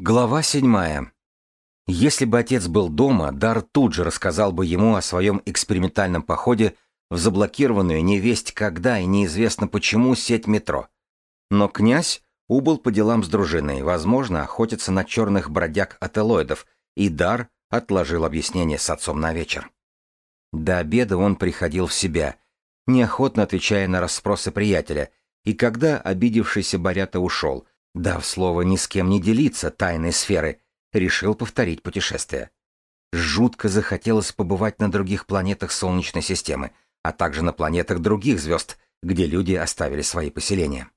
Глава седьмая. Если бы отец был дома, Дар тут же рассказал бы ему о своем экспериментальном походе в заблокированную невесть когда и неизвестно почему сеть метро. Но князь убыл по делам с дружиной, возможно, охотится на черных бродяг-ателоидов, и Дар отложил объяснение с отцом на вечер. До обеда он приходил в себя, неохотно отвечая на расспросы приятеля, и когда обидевшийся Борята ушел, дав слово ни с кем не делиться тайной сферы, решил повторить путешествие. Жутко захотелось побывать на других планетах Солнечной системы, а также на планетах других звезд, где люди оставили свои поселения.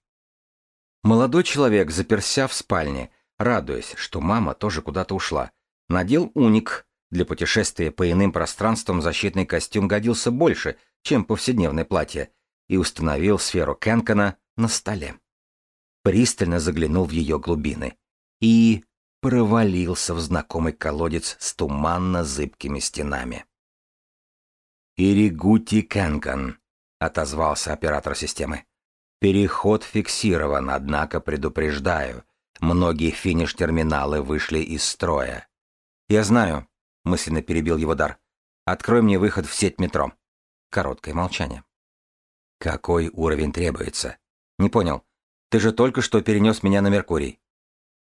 Молодой человек, заперся в спальне, радуясь, что мама тоже куда-то ушла, надел уник. Для путешествия по иным пространствам защитный костюм годился больше, чем повседневное платье, и установил сферу Кенкона на столе пристально заглянул в ее глубины и провалился в знакомый колодец с туманно-зыбкими стенами. «Иригути Кенган», — отозвался оператор системы. «Переход фиксирован, однако предупреждаю, многие финиш-терминалы вышли из строя». «Я знаю», — мысленно перебил его дар. «Открой мне выход в сеть метро». Короткое молчание. «Какой уровень требуется?» «Не понял. Ты же только что перенес меня на Меркурий.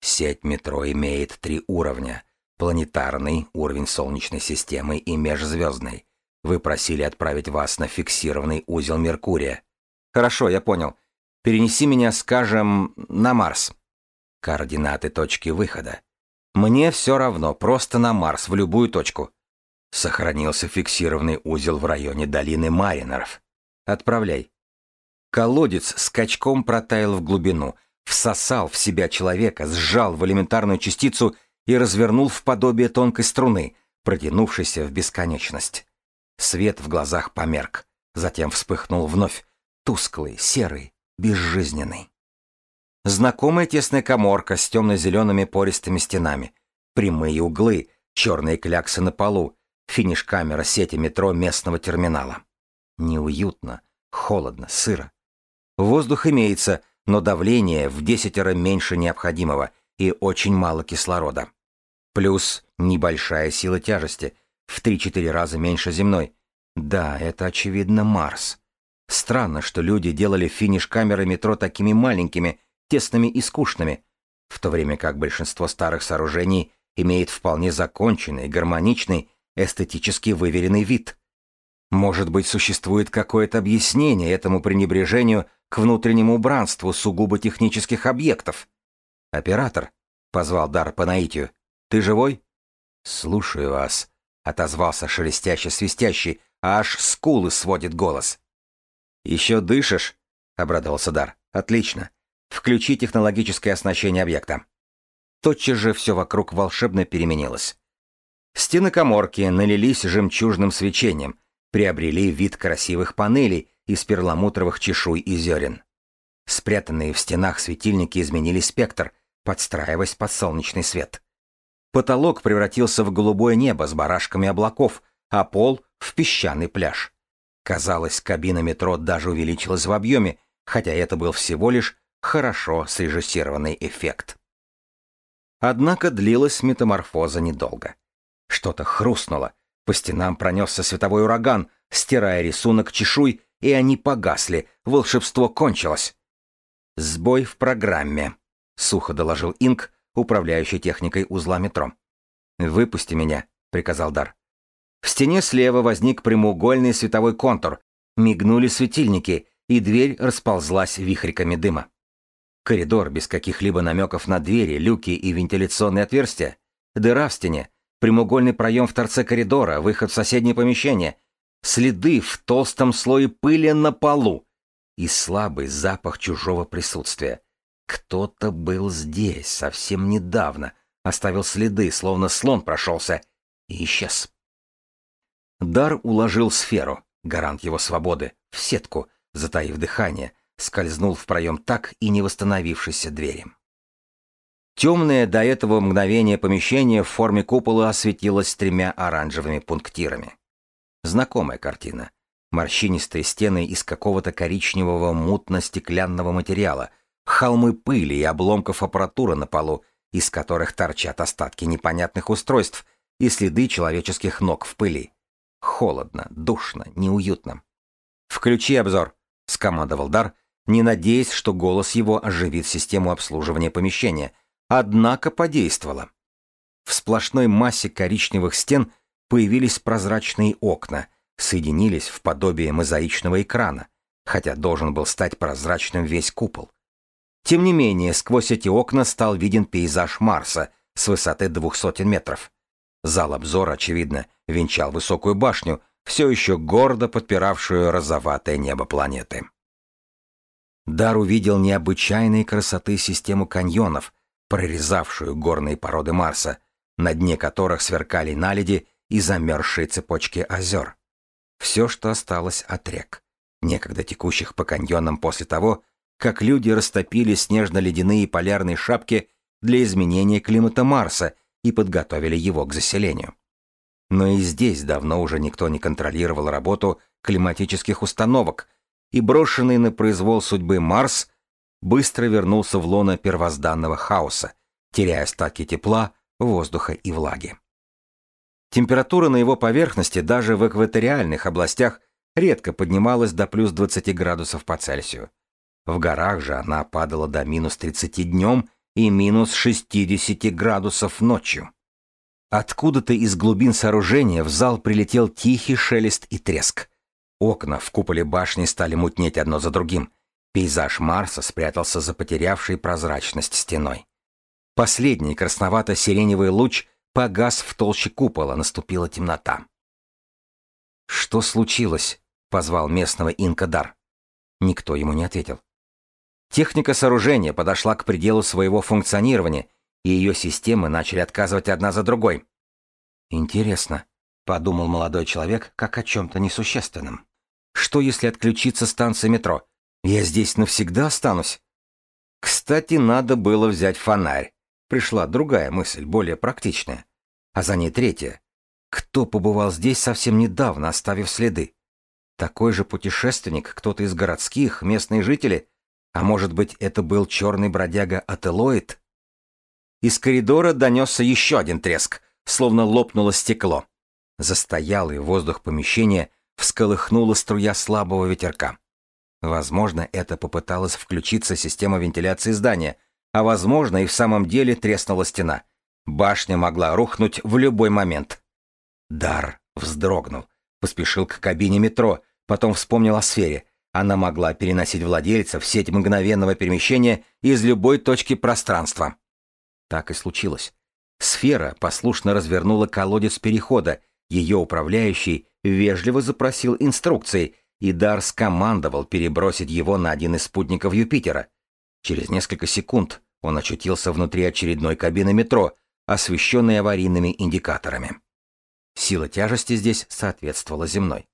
Сеть метро имеет три уровня. Планетарный, уровень Солнечной системы и межзвездный. Вы просили отправить вас на фиксированный узел Меркурия. Хорошо, я понял. Перенеси меня, скажем, на Марс. Координаты точки выхода. Мне все равно, просто на Марс, в любую точку. Сохранился фиксированный узел в районе долины Маринеров. Отправляй. Колодец скачком протаял в глубину, всосал в себя человека, сжал в элементарную частицу и развернул в подобие тонкой струны, протянувшейся в бесконечность. Свет в глазах померк, затем вспыхнул вновь, тусклый, серый, безжизненный. Знакомая тесная коморка с темно-зелеными пористыми стенами, прямые углы, черные кляксы на полу, финиш-камера сети метро местного терминала. Неуютно, холодно, сыро. Воздух имеется, но давление в десятеро меньше необходимого и очень мало кислорода. Плюс небольшая сила тяжести, в 3-4 раза меньше земной. Да, это очевидно Марс. Странно, что люди делали финиш камеры метро такими маленькими, тесными и скучными, в то время как большинство старых сооружений имеет вполне законченный, гармоничный, эстетически выверенный вид. Может быть, существует какое-то объяснение этому пренебрежению к внутреннему убранству сугубо технических объектов. «Оператор», — позвал Дар по наитию, — «ты живой?» «Слушаю вас», — отозвался шелестяще-свистящий, а аж скулы сводит голос. «Еще дышишь?» — обрадовался Дар. «Отлично. Включи технологическое оснащение объекта». Тотчас же все вокруг волшебно переменилось. Стены коморки налились жемчужным свечением, приобрели вид красивых панелей, из перламутровых чешуй и зерен. Спрятанные в стенах светильники изменили спектр, подстраиваясь под солнечный свет. Потолок превратился в голубое небо с барашками облаков, а пол — в песчаный пляж. Казалось, кабина метро даже увеличилась в объеме, хотя это был всего лишь хорошо срежиссированный эффект. Однако длилась метаморфоза недолго. Что-то хрустнуло, по стенам пронесся световой ураган, стирая рисунок чешуй и они погасли, волшебство кончилось. «Сбой в программе», — сухо доложил Инк, управляющий техникой узла метро. «Выпусти меня», — приказал Дар. В стене слева возник прямоугольный световой контур, мигнули светильники, и дверь расползлась вихриками дыма. Коридор без каких-либо намеков на двери, люки и вентиляционные отверстия, дыра в стене, прямоугольный проем в торце коридора, выход в соседнее помещение — следы в толстом слое пыли на полу и слабый запах чужого присутствия. Кто-то был здесь совсем недавно, оставил следы, словно слон прошелся, и исчез. Дар уложил сферу, гарант его свободы, в сетку, затаив дыхание, скользнул в проем так и не восстановившейся двери. Темное до этого мгновения помещение в форме купола осветилось тремя оранжевыми пунктирами. Знакомая картина. Морщинистые стены из какого-то коричневого мутно-стеклянного материала, холмы пыли и обломков аппаратуры на полу, из которых торчат остатки непонятных устройств и следы человеческих ног в пыли. Холодно, душно, неуютно. «Включи обзор», — скомандовал Дар, не надеясь, что голос его оживит систему обслуживания помещения, однако подействовало. В сплошной массе коричневых стен появились прозрачные окна, соединились в подобие мозаичного экрана, хотя должен был стать прозрачным весь купол. Тем не менее, сквозь эти окна стал виден пейзаж Марса с высоты двух сотен метров. Зал обзора, очевидно, венчал высокую башню, все еще гордо подпиравшую розоватое небо планеты. Дар увидел необычайной красоты систему каньонов, прорезавшую горные породы Марса, на дне которых сверкали наледи и замерзшие цепочки озер. Все, что осталось от рек, некогда текущих по каньонам после того, как люди растопили снежно-ледяные полярные шапки для изменения климата Марса и подготовили его к заселению. Но и здесь давно уже никто не контролировал работу климатических установок, и брошенный на произвол судьбы Марс быстро вернулся в лоно первозданного хаоса, теряя остатки тепла, воздуха и влаги. Температура на его поверхности даже в экваториальных областях редко поднималась до плюс 20 градусов по Цельсию. В горах же она падала до минус 30 днем и минус 60 градусов ночью. Откуда-то из глубин сооружения в зал прилетел тихий шелест и треск. Окна в куполе башни стали мутнеть одно за другим. Пейзаж Марса спрятался за потерявшей прозрачность стеной. Последний красновато-сиреневый луч погас в толще купола, наступила темнота. «Что случилось?» — позвал местного инкадар. Никто ему не ответил. Техника сооружения подошла к пределу своего функционирования, и ее системы начали отказывать одна за другой. «Интересно», — подумал молодой человек, как о чем-то несущественном. «Что, если отключиться станция метро? Я здесь навсегда останусь?» Кстати, надо было взять фонарь. Пришла другая мысль, более практичная. А за ней третья. Кто побывал здесь совсем недавно, оставив следы? Такой же путешественник, кто-то из городских, местные жители — а может быть, это был черный бродяга Ателоид? Из коридора донесся еще один треск, словно лопнуло стекло. Застоялый воздух помещения всколыхнула струя слабого ветерка. Возможно, это попыталась включиться система вентиляции здания, а возможно и в самом деле треснула стена. Башня могла рухнуть в любой момент. Дар вздрогнул, поспешил к кабине метро, потом вспомнил о сфере, она могла переносить владельца в сеть мгновенного перемещения из любой точки пространства. Так и случилось. Сфера послушно развернула колодец перехода, ее управляющий вежливо запросил инструкции, и Дар скомандовал перебросить его на один из спутников Юпитера. Через несколько секунд он очутился внутри очередной кабины метро, освещенной аварийными индикаторами. Сила тяжести здесь соответствовала земной.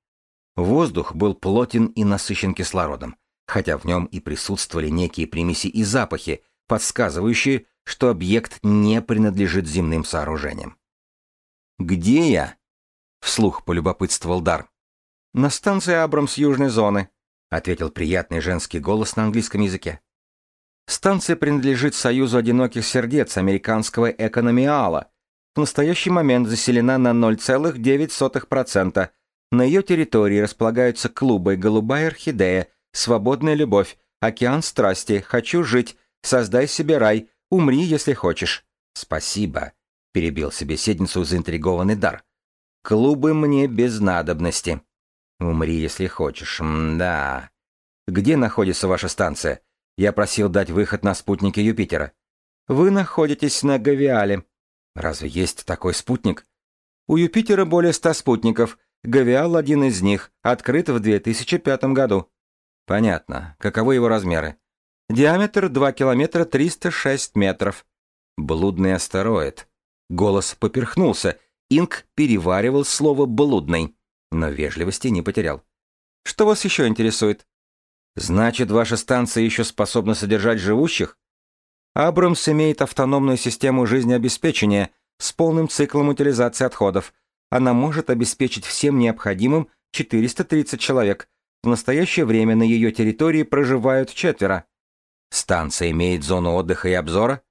Воздух был плотен и насыщен кислородом, хотя в нем и присутствовали некие примеси и запахи, подсказывающие, что объект не принадлежит земным сооружениям. «Где я?» — вслух полюбопытствовал Дар. «На станции Абрамс Южной зоны», — ответил приятный женский голос на английском языке. «Станция принадлежит Союзу одиноких сердец американского экономиала. В настоящий момент заселена на 0,9%, на ее территории располагаются клубы «Голубая орхидея», «Свободная любовь», «Океан страсти», «Хочу жить», «Создай себе рай», «Умри, если хочешь». «Спасибо», — перебил собеседницу заинтригованный дар. «Клубы мне без надобности». «Умри, если хочешь, да. Где находится ваша станция? Я просил дать выход на спутники Юпитера». «Вы находитесь на Гавиале». «Разве есть такой спутник?» «У Юпитера более ста спутников, Гавиал один из них, открыт в 2005 году. Понятно. Каковы его размеры? Диаметр 2 километра 306 метров. Блудный астероид. Голос поперхнулся. Инк переваривал слово «блудный», но вежливости не потерял. Что вас еще интересует? Значит, ваша станция еще способна содержать живущих? Абрамс имеет автономную систему жизнеобеспечения с полным циклом утилизации отходов – она может обеспечить всем необходимым 430 человек. В настоящее время на ее территории проживают четверо. Станция имеет зону отдыха и обзора?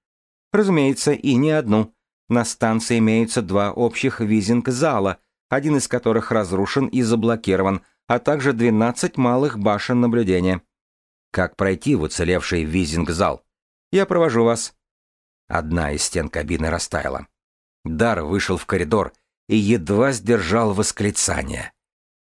Разумеется, и не одну. На станции имеются два общих визинг-зала, один из которых разрушен и заблокирован, а также 12 малых башен наблюдения. Как пройти в уцелевший визинг-зал? Я провожу вас. Одна из стен кабины растаяла. Дар вышел в коридор и едва сдержал восклицание.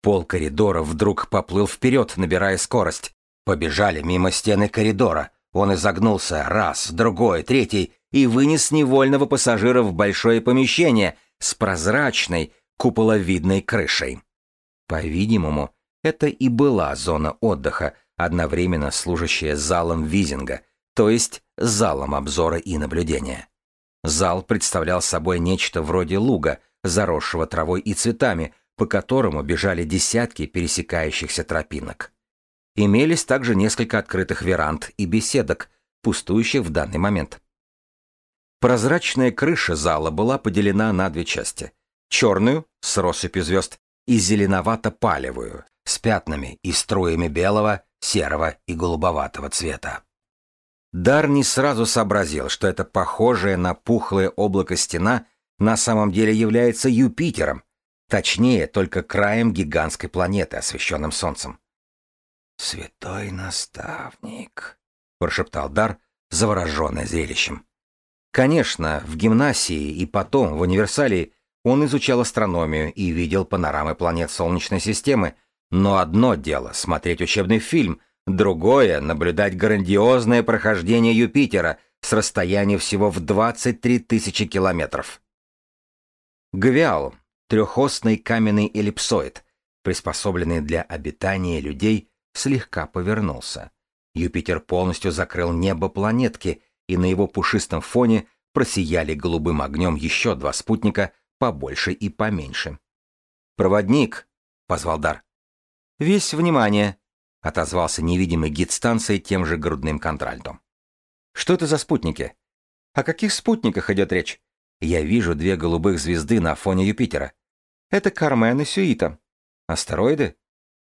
Пол коридора вдруг поплыл вперед, набирая скорость. Побежали мимо стены коридора. Он изогнулся раз, другой, третий и вынес невольного пассажира в большое помещение с прозрачной, куполовидной крышей. По-видимому, это и была зона отдыха, одновременно служащая залом визинга, то есть залом обзора и наблюдения. Зал представлял собой нечто вроде луга, заросшего травой и цветами, по которому бежали десятки пересекающихся тропинок. Имелись также несколько открытых веранд и беседок, пустующих в данный момент. Прозрачная крыша зала была поделена на две части. Черную, с россыпью звезд, и зеленовато-палевую, с пятнами и струями белого, серого и голубоватого цвета. Дар не сразу сообразил, что это похожее на пухлое облако стена на самом деле является Юпитером, точнее, только краем гигантской планеты, освещенным Солнцем. «Святой наставник», — прошептал Дар, завороженный зрелищем. Конечно, в гимнасии и потом в универсалии он изучал астрономию и видел панорамы планет Солнечной системы, но одно дело — смотреть учебный фильм, другое — наблюдать грандиозное прохождение Юпитера с расстояния всего в 23 тысячи километров. Гвиал — трехосный каменный эллипсоид, приспособленный для обитания людей, слегка повернулся. Юпитер полностью закрыл небо планетки — и на его пушистом фоне просияли голубым огнем еще два спутника, побольше и поменьше. «Проводник!» — позвал Дар. «Весь внимание!» — отозвался невидимый гид станции тем же грудным контральтом. «Что это за спутники?» «О каких спутниках идет речь?» «Я вижу две голубых звезды на фоне Юпитера. Это Кармен и Сюита. Астероиды?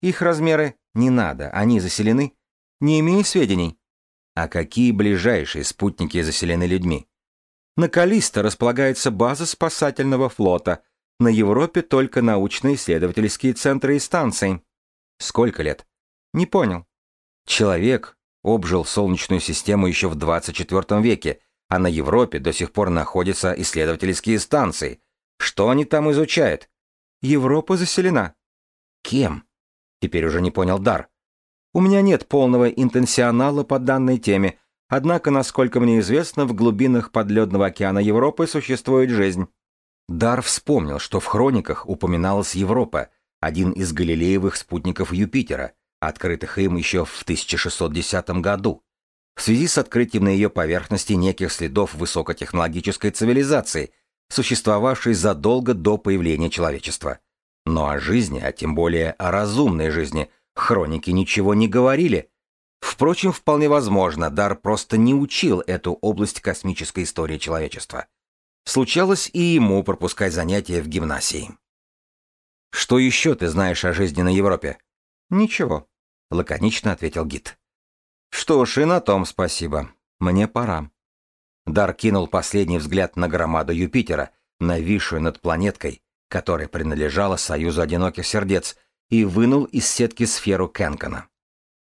Их размеры не надо, они заселены. Не имею сведений. А какие ближайшие спутники заселены людьми? На Калисто располагается база спасательного флота. На Европе только научно-исследовательские центры и станции. Сколько лет? Не понял. Человек обжил Солнечную систему еще в 24 веке, а на Европе до сих пор находятся исследовательские станции. Что они там изучают? Европа заселена. Кем? Теперь уже не понял Дар. У меня нет полного интенсионала по данной теме, однако, насколько мне известно, в глубинах подледного океана Европы существует жизнь. Дар вспомнил, что в хрониках упоминалась Европа, один из галилеевых спутников Юпитера, открытых им еще в 1610 году. В связи с открытием на ее поверхности неких следов высокотехнологической цивилизации, существовавшей задолго до появления человечества. Но о жизни, а тем более о разумной жизни, Хроники ничего не говорили. Впрочем, вполне возможно, Дар просто не учил эту область космической истории человечества. Случалось и ему пропускать занятия в гимнасии. «Что еще ты знаешь о жизни на Европе?» «Ничего», — лаконично ответил гид. «Что ж, и на том спасибо. Мне пора». Дар кинул последний взгляд на громаду Юпитера, нависшую над планеткой, которая принадлежала Союзу Одиноких Сердец, и вынул из сетки сферу Кенкона.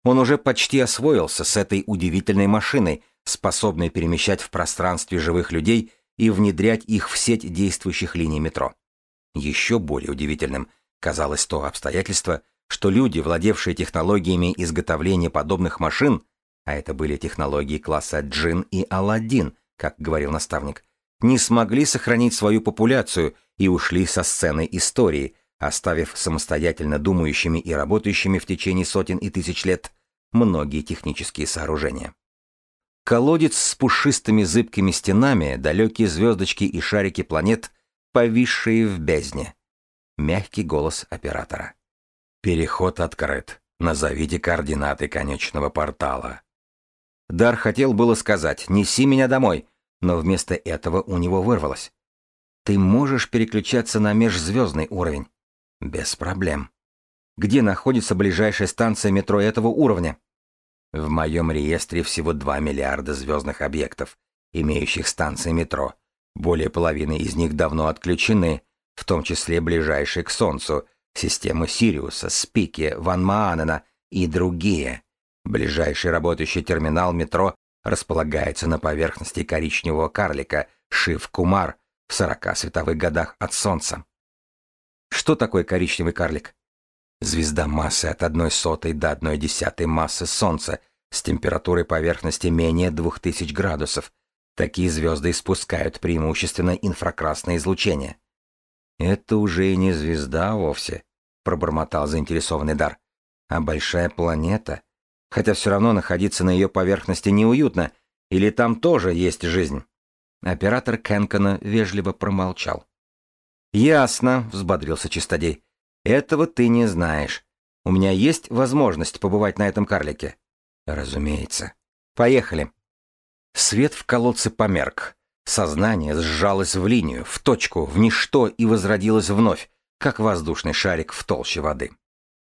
Он уже почти освоился с этой удивительной машиной, способной перемещать в пространстве живых людей и внедрять их в сеть действующих линий метро. Еще более удивительным казалось то обстоятельство, что люди, владевшие технологиями изготовления подобных машин, а это были технологии класса Джин и Аладдин, как говорил наставник, не смогли сохранить свою популяцию и ушли со сцены истории, оставив самостоятельно думающими и работающими в течение сотен и тысяч лет многие технические сооружения. Колодец с пушистыми зыбкими стенами, далекие звездочки и шарики планет, повисшие в бездне. Мягкий голос оператора. Переход открыт. Назовите координаты конечного портала. Дар хотел было сказать «неси меня домой», но вместо этого у него вырвалось. Ты можешь переключаться на межзвездный уровень. Без проблем. Где находится ближайшая станция метро этого уровня? В моем реестре всего 2 миллиарда звездных объектов. имеющих станции метро. Более половины из них давно отключены, в том числе ближайшие к Солнцу, системы Сириуса, Спики, Ван Маанена и другие. Ближайший работающий терминал метро располагается на поверхности коричневого карлика Шив-Кумар в 40 световых годах от Солнца. Что такое коричневый карлик? Звезда массы от одной сотой до одной десятой массы Солнца с температурой поверхности менее 2000 градусов. Такие звезды испускают преимущественно инфракрасное излучение. «Это уже и не звезда вовсе», — пробормотал заинтересованный Дар, — «а большая планета, хотя все равно находиться на ее поверхности неуютно, или там тоже есть жизнь?» Оператор Кенкона вежливо промолчал. «Ясно», — взбодрился Чистодей. «Этого ты не знаешь. У меня есть возможность побывать на этом карлике?» «Разумеется. Поехали». Свет в колодце померк. Сознание сжалось в линию, в точку, в ничто и возродилось вновь, как воздушный шарик в толще воды.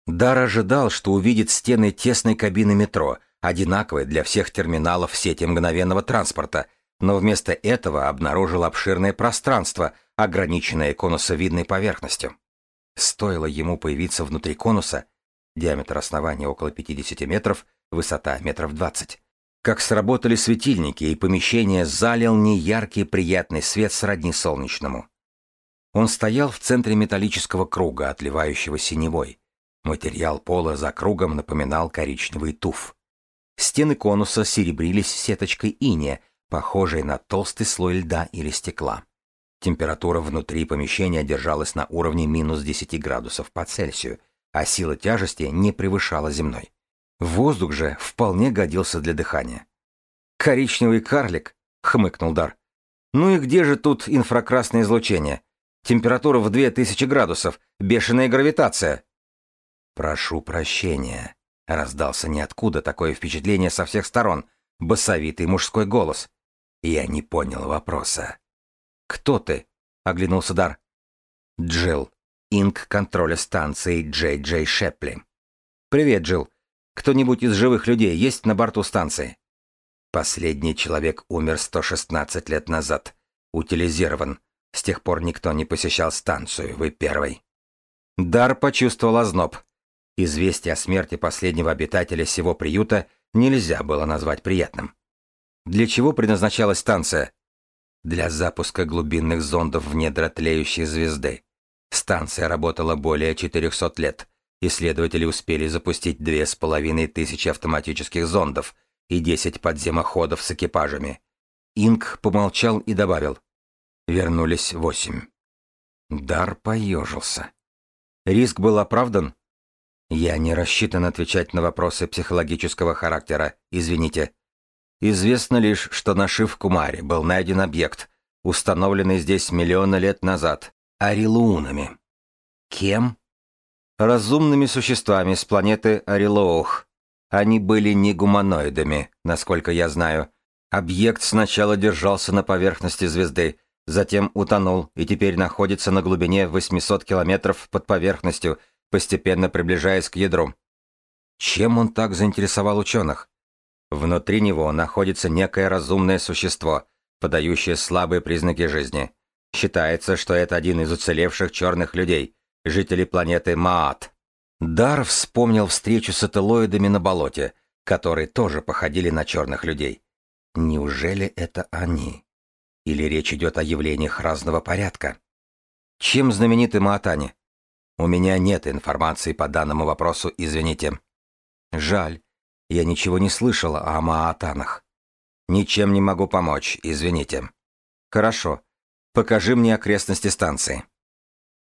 Дар ожидал, что увидит стены тесной кабины метро, одинаковые для всех терминалов сети мгновенного транспорта, но вместо этого обнаружил обширное пространство, ограниченное конусовидной поверхностью. Стоило ему появиться внутри конуса, диаметр основания около 50 метров, высота метров 20, как сработали светильники, и помещение залил неяркий приятный свет сродни солнечному. Он стоял в центре металлического круга, отливающего синевой. Материал пола за кругом напоминал коричневый туф. Стены конуса серебрились сеточкой иния, похожей на толстый слой льда или стекла. Температура внутри помещения держалась на уровне минус 10 градусов по Цельсию, а сила тяжести не превышала земной. Воздух же вполне годился для дыхания. «Коричневый карлик», — хмыкнул Дар. «Ну и где же тут инфракрасное излучение? Температура в 2000 градусов, бешеная гравитация». «Прошу прощения», — раздался ниоткуда такое впечатление со всех сторон, басовитый мужской голос. Я не понял вопроса. «Кто ты?» — оглянулся Дар. «Джилл, инк контроля станции Джей Джей Шепли». «Привет, Джилл. Кто-нибудь из живых людей есть на борту станции?» Последний человек умер 116 лет назад. Утилизирован. С тех пор никто не посещал станцию, вы первый. Дар почувствовал озноб. Известие о смерти последнего обитателя сего приюта нельзя было назвать приятным. Для чего предназначалась станция? Для запуска глубинных зондов в недра тлеющей звезды. Станция работала более 400 лет. Исследователи успели запустить две с половиной тысячи автоматических зондов и 10 подземоходов с экипажами. Инг помолчал и добавил. Вернулись восемь. Дар поежился. Риск был оправдан? Я не рассчитан отвечать на вопросы психологического характера, извините. Известно лишь, что на Шив-Кумаре был найден объект, установленный здесь миллионы лет назад, арилуунами. Кем? Разумными существами с планеты Арилоух. Они были не гуманоидами, насколько я знаю. Объект сначала держался на поверхности звезды, затем утонул и теперь находится на глубине 800 километров под поверхностью, постепенно приближаясь к ядру. Чем он так заинтересовал ученых? Внутри него находится некое разумное существо, подающее слабые признаки жизни. Считается, что это один из уцелевших черных людей, жителей планеты Маат. Дар вспомнил встречу с ателоидами на болоте, которые тоже походили на черных людей. Неужели это они? Или речь идет о явлениях разного порядка? Чем знамениты Маатани? У меня нет информации по данному вопросу, извините. Жаль. Я ничего не слышала о Маатанах. Ничем не могу помочь, извините. Хорошо. Покажи мне окрестности станции.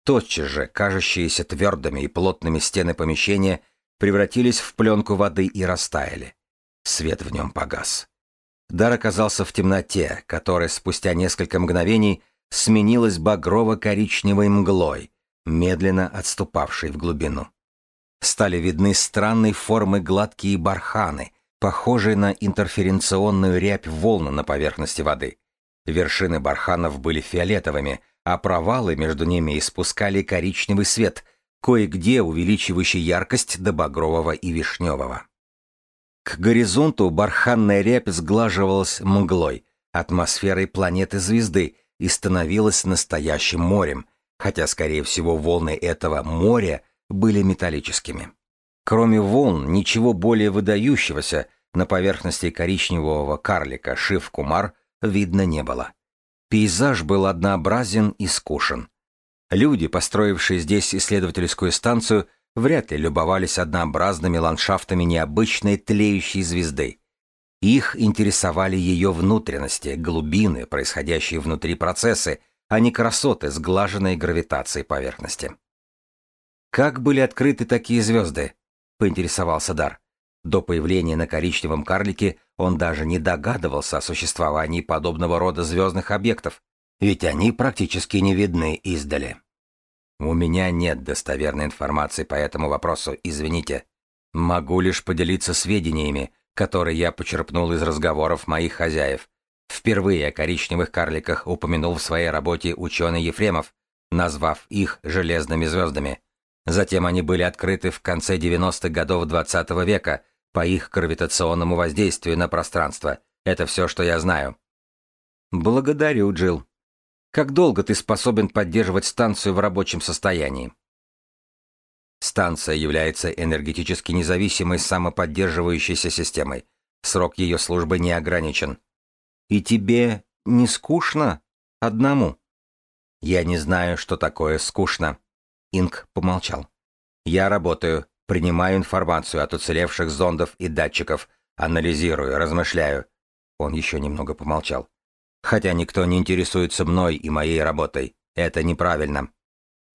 Тотчас же кажущиеся твердыми и плотными стены помещения превратились в пленку воды и растаяли. Свет в нем погас. Дар оказался в темноте, которая спустя несколько мгновений сменилась багрово-коричневой мглой, медленно отступавшей в глубину. Стали видны странной формы гладкие барханы, похожие на интерференционную рябь волны на поверхности воды. Вершины барханов были фиолетовыми, а провалы между ними испускали коричневый свет, кое-где увеличивающий яркость до багрового и вишневого. К горизонту барханная рябь сглаживалась мглой, атмосферой планеты-звезды и становилась настоящим морем, хотя, скорее всего, волны этого моря были металлическими. Кроме волн, ничего более выдающегося на поверхности коричневого карлика Шив-Кумар видно не было. Пейзаж был однообразен и скушен. Люди, построившие здесь исследовательскую станцию, вряд ли любовались однообразными ландшафтами необычной тлеющей звезды. Их интересовали ее внутренности, глубины, происходящие внутри процессы, а не красоты сглаженной гравитацией поверхности. «Как были открыты такие звезды?» — поинтересовался Дар. До появления на коричневом карлике он даже не догадывался о существовании подобного рода звездных объектов, ведь они практически не видны издали. У меня нет достоверной информации по этому вопросу, извините. Могу лишь поделиться сведениями, которые я почерпнул из разговоров моих хозяев. Впервые о коричневых карликах упомянул в своей работе ученый Ефремов, назвав их железными звездами. Затем они были открыты в конце 90-х годов XX -го века по их гравитационному воздействию на пространство. Это все, что я знаю. Благодарю, Джилл. Как долго ты способен поддерживать станцию в рабочем состоянии? Станция является энергетически независимой самоподдерживающейся системой. Срок ее службы не ограничен. И тебе не скучно? Одному? Я не знаю, что такое скучно. Инк помолчал. Я работаю, принимаю информацию от уцелевших зондов и датчиков, анализирую, размышляю. Он еще немного помолчал. Хотя никто не интересуется мной и моей работой. Это неправильно.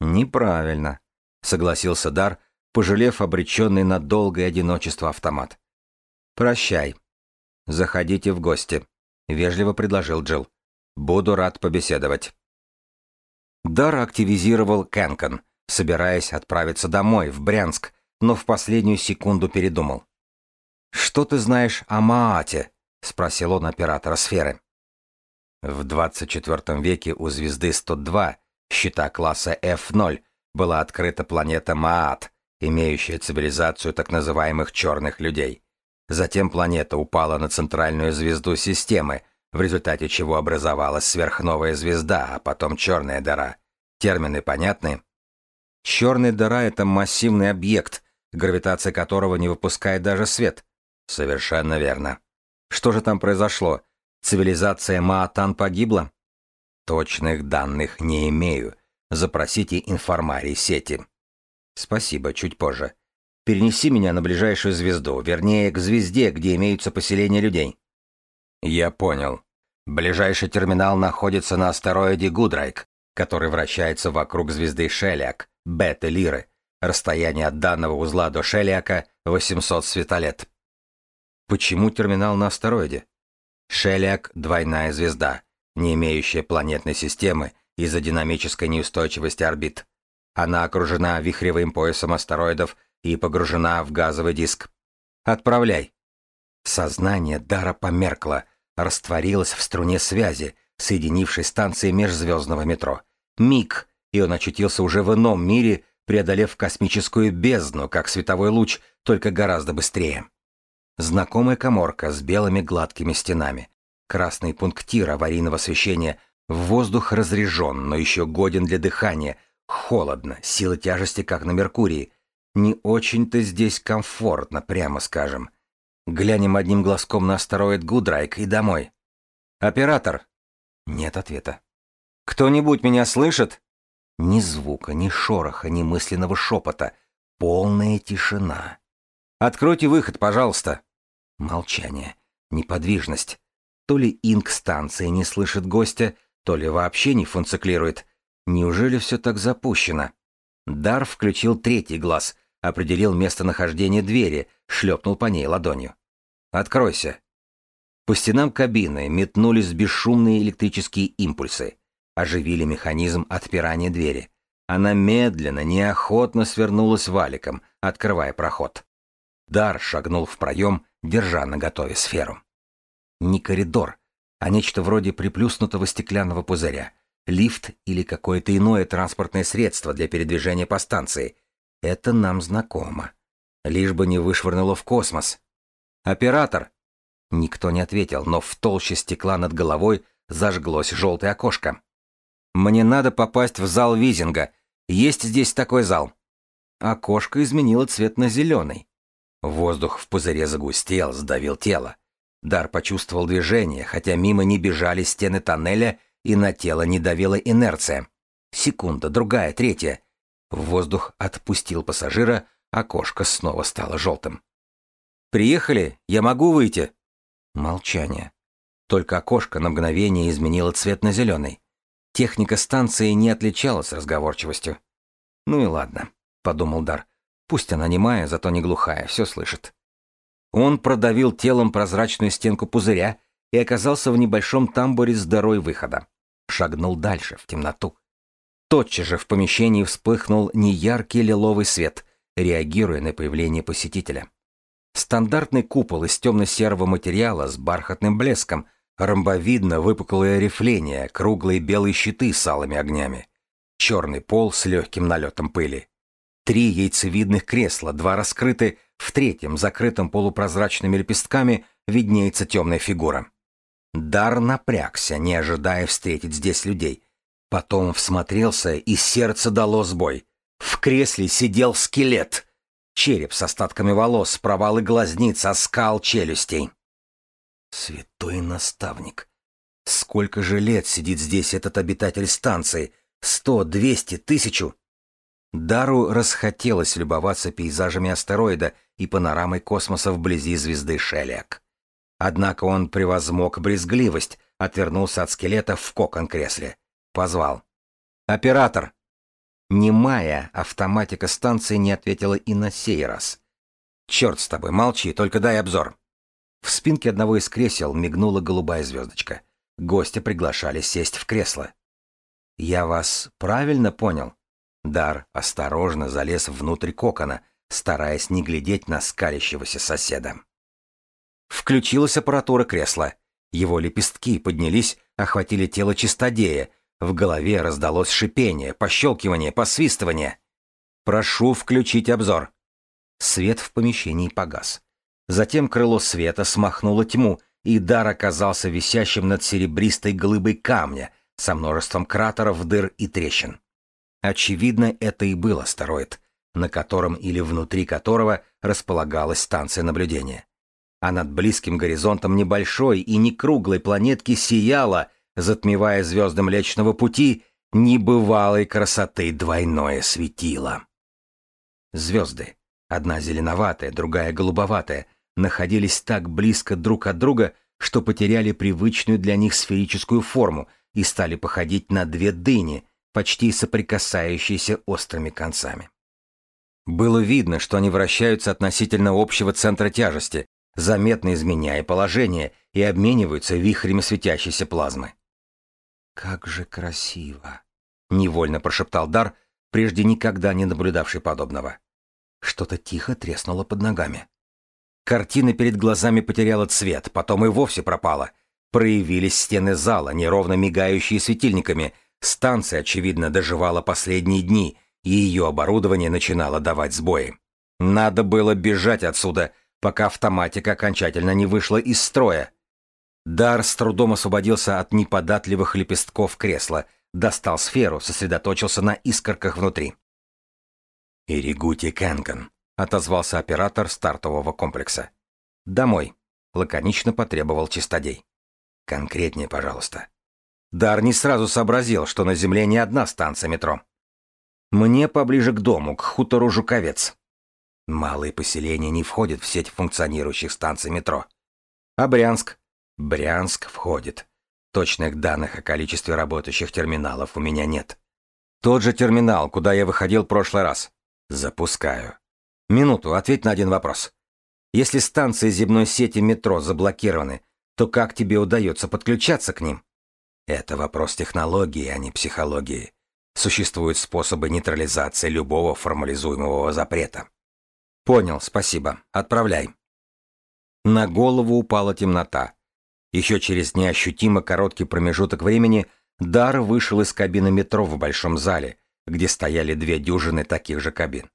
Неправильно, согласился Дар, пожалев обреченный на долгое одиночество автомат. Прощай. Заходите в гости, вежливо предложил Джилл. Буду рад побеседовать. Дар активизировал Кэнкон, собираясь отправиться домой, в Брянск, но в последнюю секунду передумал. «Что ты знаешь о Маате?» — спросил он оператора сферы. В 24 веке у звезды 102, щита класса F0, была открыта планета Маат, имеющая цивилизацию так называемых черных людей. Затем планета упала на центральную звезду системы, в результате чего образовалась сверхновая звезда, а потом черная дыра. Термины понятны? Черная дыра — это массивный объект, гравитация которого не выпускает даже свет. Совершенно верно. Что же там произошло? Цивилизация Маатан погибла? Точных данных не имею. Запросите информарий сети. Спасибо, чуть позже. Перенеси меня на ближайшую звезду, вернее, к звезде, где имеются поселения людей. Я понял. Ближайший терминал находится на астероиде Гудрайк, который вращается вокруг звезды Шелиак, бета-лиры. Расстояние от данного узла до Шелиака 800 светолет. Почему терминал на астероиде? Шелиак — двойная звезда, не имеющая планетной системы из-за динамической неустойчивости орбит. Она окружена вихревым поясом астероидов и погружена в газовый диск. Отправляй. Сознание Дара померкло, растворилось в струне связи, соединившей станции межзвездного метро. Миг, и он очутился уже в ином мире, преодолев космическую бездну, как световой луч, только гораздо быстрее. Знакомая коморка с белыми гладкими стенами. Красный пунктир аварийного освещения. Воздух разрежен, но еще годен для дыхания. Холодно, сила тяжести, как на Меркурии. Не очень-то здесь комфортно, прямо скажем. Глянем одним глазком на астероид Гудрайк и домой. «Оператор!» Нет ответа. «Кто-нибудь меня слышит?» Ни звука, ни шороха, ни мысленного шепота. Полная тишина. Откройте выход, пожалуйста. Молчание. Неподвижность. То ли инк-станция не слышит гостя, то ли вообще не функционирует. Неужели все так запущено? Дар включил третий глаз, определил местонахождение двери, шлепнул по ней ладонью. «Откройся». По стенам кабины метнулись бесшумные электрические импульсы, оживили механизм отпирания двери. Она медленно, неохотно свернулась валиком, открывая проход. Дар шагнул в проем, держа на готове сферу. Не коридор, а нечто вроде приплюснутого стеклянного пузыря. Лифт или какое-то иное транспортное средство для передвижения по станции. Это нам знакомо. Лишь бы не вышвырнуло в космос. «Оператор!» Никто не ответил, но в толще стекла над головой зажглось желтое окошко. «Мне надо попасть в зал Визинга. Есть здесь такой зал?» Окошко изменило цвет на зеленый. Воздух в пузыре загустел, сдавил тело. Дар почувствовал движение, хотя мимо не бежали стены тоннеля, и на тело не давила инерция. Секунда, другая, третья. Воздух отпустил пассажира, окошко снова стало желтым. «Приехали? Я могу выйти?» Молчание. Только окошко на мгновение изменило цвет на зеленый. Техника станции не отличалась разговорчивостью. «Ну и ладно», — подумал Дар. «Пусть она немая, зато не глухая, все слышит». Он продавил телом прозрачную стенку пузыря и оказался в небольшом тамбуре с дырой выхода. Шагнул дальше, в темноту. Тотчас же в помещении вспыхнул неяркий лиловый свет, реагируя на появление посетителя. Стандартный купол из темно-серого материала с бархатным блеском, ромбовидно выпуклое рифление, круглые белые щиты с алыми огнями. Черный пол с легким налетом пыли. Три яйцевидных кресла, два раскрыты, в третьем, закрытом полупрозрачными лепестками, виднеется темная фигура. Дар напрягся, не ожидая встретить здесь людей. Потом всмотрелся, и сердце дало сбой. В кресле сидел скелет. Череп с остатками волос, провалы глазниц, оскал челюстей. Святой наставник. Сколько же лет сидит здесь этот обитатель станции? Сто, двести, тысячу? Дару расхотелось любоваться пейзажами астероида и панорамой космоса вблизи звезды Шелек. Однако он превозмог брезгливость, отвернулся от скелета в кокон кресле. Позвал. «Оператор!» Немая автоматика станции не ответила и на сей раз. «Черт с тобой, молчи, только дай обзор». В спинке одного из кресел мигнула голубая звездочка. Гостя приглашали сесть в кресло. «Я вас правильно понял?» Дар осторожно залез внутрь кокона, стараясь не глядеть на скалящегося соседа. Включилась аппаратура кресла. Его лепестки поднялись, охватили тело чистодея. В голове раздалось шипение, пощелкивание, посвистывание. «Прошу включить обзор». Свет в помещении погас. Затем крыло света смахнуло тьму, и дар оказался висящим над серебристой глыбой камня со множеством кратеров, дыр и трещин. Очевидно, это и был астероид, на котором или внутри которого располагалась станция наблюдения. А над близким горизонтом небольшой и не круглой планетки сияла, затмевая звезды Млечного Пути, небывалой красоты двойное светило. Звезды, одна зеленоватая, другая голубоватая, находились так близко друг от друга, что потеряли привычную для них сферическую форму и стали походить на две дыни — почти соприкасающиеся острыми концами. Было видно, что они вращаются относительно общего центра тяжести, заметно изменяя положение и обмениваются вихрями светящейся плазмы. «Как же красиво!» — невольно прошептал Дар, прежде никогда не наблюдавший подобного. Что-то тихо треснуло под ногами. Картина перед глазами потеряла цвет, потом и вовсе пропала. Проявились стены зала, неровно мигающие светильниками, Станция, очевидно, доживала последние дни, и ее оборудование начинало давать сбои. Надо было бежать отсюда, пока автоматика окончательно не вышла из строя. Дар с трудом освободился от неподатливых лепестков кресла, достал сферу, сосредоточился на искорках внутри. «Иригути Кэнган», — отозвался оператор стартового комплекса. «Домой», — лаконично потребовал чистодей. «Конкретнее, пожалуйста». Дар не сразу сообразил, что на Земле не одна станция метро. Мне поближе к дому, к хутору Жуковец. Малые поселения не входят в сеть функционирующих станций метро. А Брянск? Брянск входит. Точных данных о количестве работающих терминалов у меня нет. Тот же терминал, куда я выходил в прошлый раз. Запускаю. Минуту, ответь на один вопрос. Если станции земной сети метро заблокированы, то как тебе удается подключаться к ним? Это вопрос технологии, а не психологии. Существуют способы нейтрализации любого формализуемого запрета. Понял, спасибо. Отправляй. На голову упала темнота. Еще через неощутимо короткий промежуток времени Дар вышел из кабины метро в большом зале, где стояли две дюжины таких же кабин.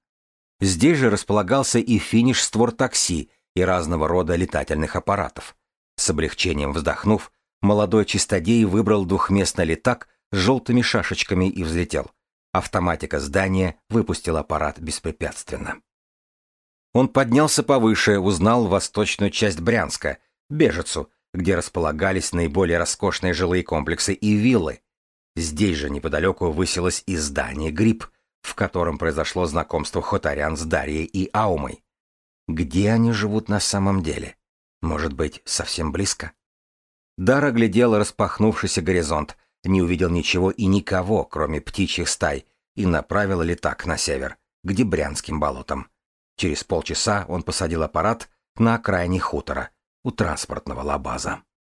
Здесь же располагался и финиш створ такси и разного рода летательных аппаратов. С облегчением вздохнув, молодой чистодей выбрал двухместный летак с желтыми шашечками и взлетел. Автоматика здания выпустила аппарат беспрепятственно. Он поднялся повыше, узнал восточную часть Брянска, Бежецу, где располагались наиболее роскошные жилые комплексы и виллы. Здесь же неподалеку высилось и здание «Гриб», в котором произошло знакомство Хотарян с Дарьей и Аумой. Где они живут на самом деле? Может быть, совсем близко? Дара глядел распахнувшийся горизонт, не увидел ничего и никого, кроме птичьих стай, и направил летак на север, к Дебрянским болотам. Через полчаса он посадил аппарат на окраине хутора, у транспортного лабаза.